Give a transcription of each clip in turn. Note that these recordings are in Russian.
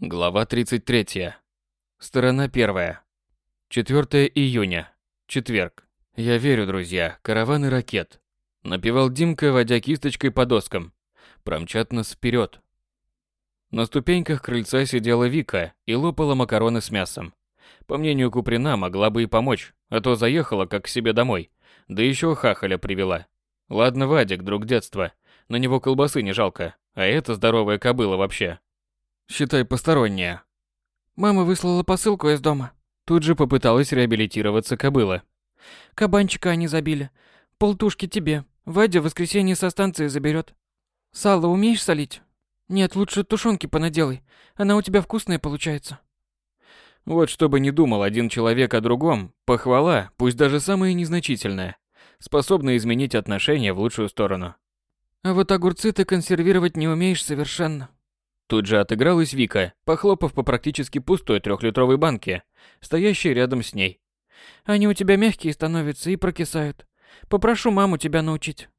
Глава 33. Сторона 1. 4 июня. Четверг. Я верю, друзья, караваны ракет. Напевал Димка, водя кисточкой по доскам. Промчат нас вперед. На ступеньках крыльца сидела Вика и лопала макароны с мясом. По мнению Куприна, могла бы и помочь, а то заехала как к себе домой. Да еще хахаля привела. Ладно, Вадик, друг детства. На него колбасы не жалко. А это здоровая кобыла вообще. Считай посторонняя. Мама выслала посылку из дома. Тут же попыталась реабилитироваться кобыла. Кабанчика они забили. Полтушки тебе. Вадя в воскресенье со станции заберет. Сало умеешь солить? Нет, лучше тушенки понаделай. Она у тебя вкусная получается. Вот чтобы не думал один человек о другом, похвала, пусть даже самая незначительная, способна изменить отношения в лучшую сторону. А вот огурцы ты консервировать не умеешь совершенно. Тут же отыгралась Вика, похлопав по практически пустой трехлитровой банке, стоящей рядом с ней. Они у тебя мягкие становятся и прокисают. Попрошу маму тебя научить.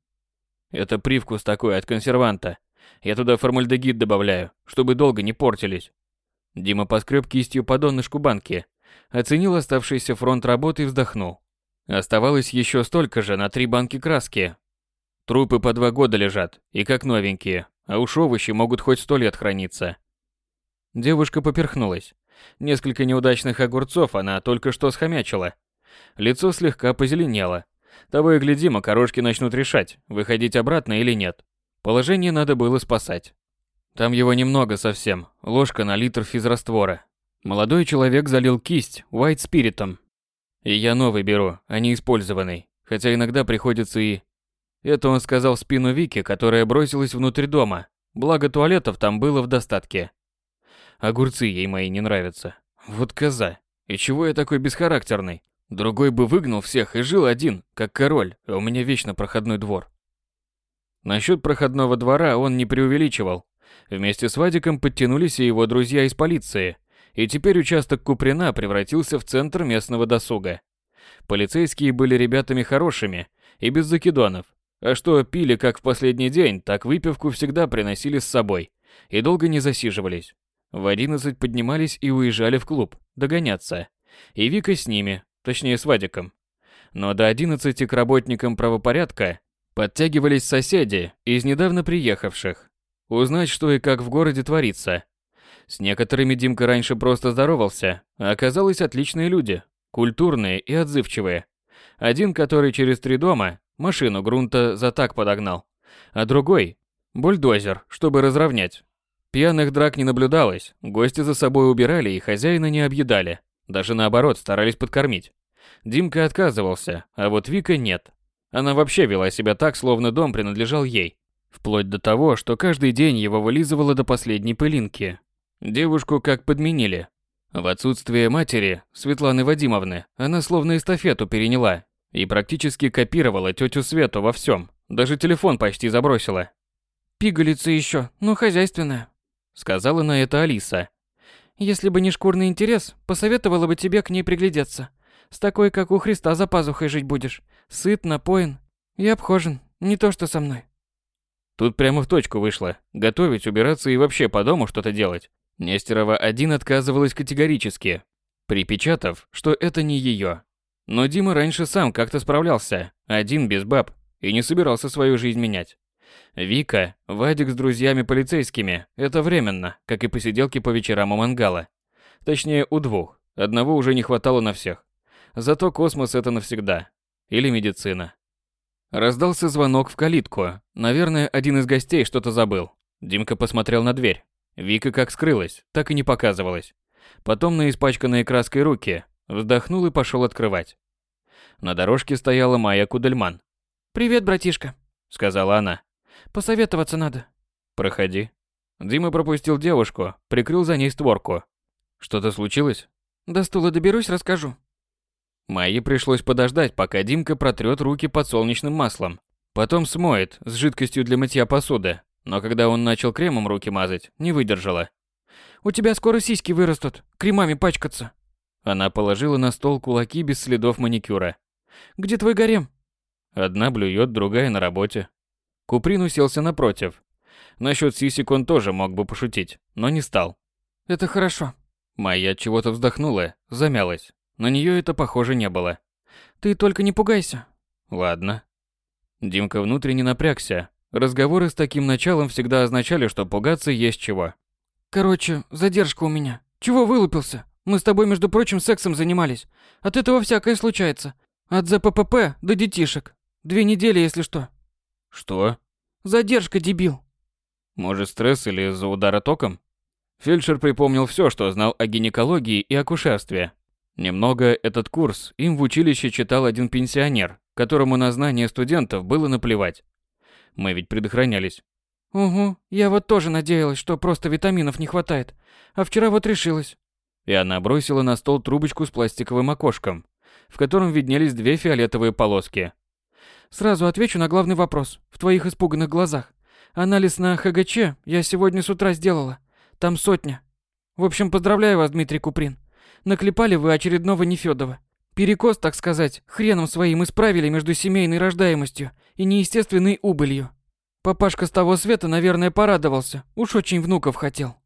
Это привкус такой от консерванта. Я туда формальдегид добавляю, чтобы долго не портились. Дима поскреб кистью по донышку банки, оценил оставшийся фронт работы и вздохнул. Оставалось еще столько же на три банки краски. Трупы по два года лежат, и как новенькие, а уж овощи могут хоть сто лет храниться. Девушка поперхнулась. Несколько неудачных огурцов она только что схомячила. Лицо слегка позеленело. Того и гляди, макарошки начнут решать, выходить обратно или нет. Положение надо было спасать. Там его немного совсем, ложка на литр физраствора. Молодой человек залил кисть white спиритом. И я новый беру, а не использованный. Хотя иногда приходится и это он сказал в спину Вики, которая бросилась внутрь дома. Благо туалетов там было в достатке. Огурцы ей мои не нравятся. Вот коза. И чего я такой бесхарактерный? Другой бы выгнал всех и жил один, как король, а у меня вечно проходной двор. Насчет проходного двора он не преувеличивал. Вместе с Вадиком подтянулись и его друзья из полиции, и теперь участок Куприна превратился в центр местного досуга. Полицейские были ребятами хорошими и без закидонов, а что пили как в последний день, так выпивку всегда приносили с собой и долго не засиживались. В одиннадцать поднимались и уезжали в клуб, догоняться. И Вика с ними, точнее с Вадиком. Но до одиннадцати к работникам правопорядка подтягивались соседи из недавно приехавших. Узнать, что и как в городе творится. С некоторыми Димка раньше просто здоровался, а оказалось отличные люди, культурные и отзывчивые. Один, который через три дома, Машину грунта за так подогнал. А другой – бульдозер, чтобы разровнять. Пьяных драк не наблюдалось, гости за собой убирали и хозяина не объедали. Даже наоборот, старались подкормить. Димка отказывался, а вот Вика нет. Она вообще вела себя так, словно дом принадлежал ей. Вплоть до того, что каждый день его вылизывала до последней пылинки. Девушку как подменили. В отсутствие матери, Светланы Вадимовны, она словно эстафету переняла и практически копировала тетю Свету во всем. Даже телефон почти забросила. «Пигалица еще, но хозяйственная», — сказала на это Алиса. «Если бы не шкурный интерес, посоветовала бы тебе к ней приглядеться. С такой, как у Христа, за пазухой жить будешь. Сыт, напоен и обхожен, не то что со мной». Тут прямо в точку вышло. Готовить, убираться и вообще по дому что-то делать. Нестерова один отказывалась категорически, припечатав, что это не ее. Но Дима раньше сам как-то справлялся, один без баб, и не собирался свою жизнь менять. Вика, Вадик с друзьями полицейскими – это временно, как и посиделки по вечерам у мангала. Точнее, у двух. Одного уже не хватало на всех. Зато космос – это навсегда. Или медицина. Раздался звонок в калитку. Наверное, один из гостей что-то забыл. Димка посмотрел на дверь. Вика как скрылась, так и не показывалась. Потом на испачканные краской руки, Вздохнул и пошел открывать. На дорожке стояла Майя Кудельман. «Привет, братишка», — сказала она. «Посоветоваться надо». «Проходи». Дима пропустил девушку, прикрыл за ней створку. «Что-то случилось?» «До стула доберусь, расскажу». Майе пришлось подождать, пока Димка протрет руки подсолнечным маслом. Потом смоет с жидкостью для мытья посуды. Но когда он начал кремом руки мазать, не выдержала. «У тебя скоро сиськи вырастут, кремами пачкаться». Она положила на стол кулаки без следов маникюра. «Где твой гарем?» Одна блюет, другая на работе. Куприн уселся напротив. Насчет сисек он тоже мог бы пошутить, но не стал. Это хорошо. Майя от чего-то вздохнула, замялась. На нее это похоже не было. Ты только не пугайся. Ладно. Димка внутренне напрягся. Разговоры с таким началом всегда означали, что пугаться есть чего. Короче, задержка у меня. Чего вылупился? Мы с тобой, между прочим, сексом занимались. От этого всякое случается. От ЗППП до детишек. Две недели, если что. Что? Задержка, дебил. Может, стресс или из-за удара током? Фельдшер припомнил все, что знал о гинекологии и акушерстве. Немного этот курс им в училище читал один пенсионер, которому на знания студентов было наплевать. Мы ведь предохранялись. Угу, я вот тоже надеялась, что просто витаминов не хватает. А вчера вот решилась. И она бросила на стол трубочку с пластиковым окошком, в котором виднелись две фиолетовые полоски. Сразу отвечу на главный вопрос. В твоих испуганных глазах. Анализ на ХГЧ я сегодня с утра сделала. Там сотня. В общем, поздравляю вас, Дмитрий Куприн. Наклепали вы очередного Нефёдова. Перекос, так сказать, хреном своим исправили между семейной рождаемостью и неестественной убылью. Папашка с того света, наверное, порадовался. Уж очень внуков хотел.